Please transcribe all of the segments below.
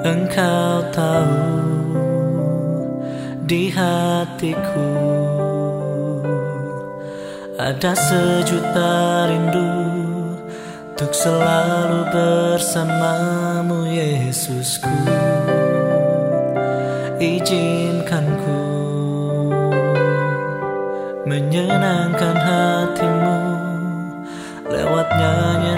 Engkau tahu di hatiku. Ada sejuta rindu untuk selalu bersamamu Yesusku. Izinkan ku menyenangkan hatimu lewat nyanyian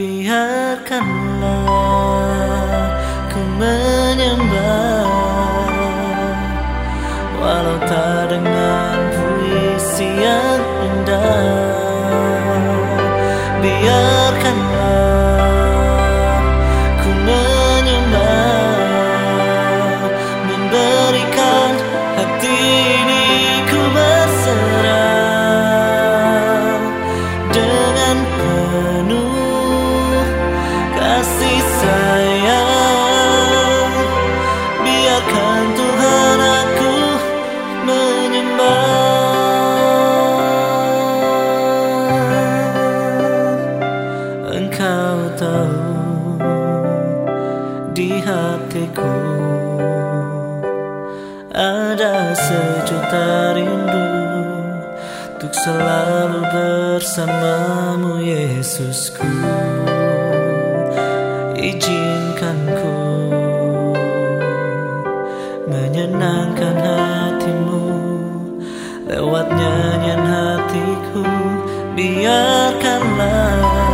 biarkanlah ku menyembah walau tak dengan puisi yang indah. Biarkanlah tahu di hatiku ada sejuta rindu untuk selalu bersamamu Yesusku. Izinkan ku menyenangkan hatimu lewat nyanyian hatiku. Biarkanlah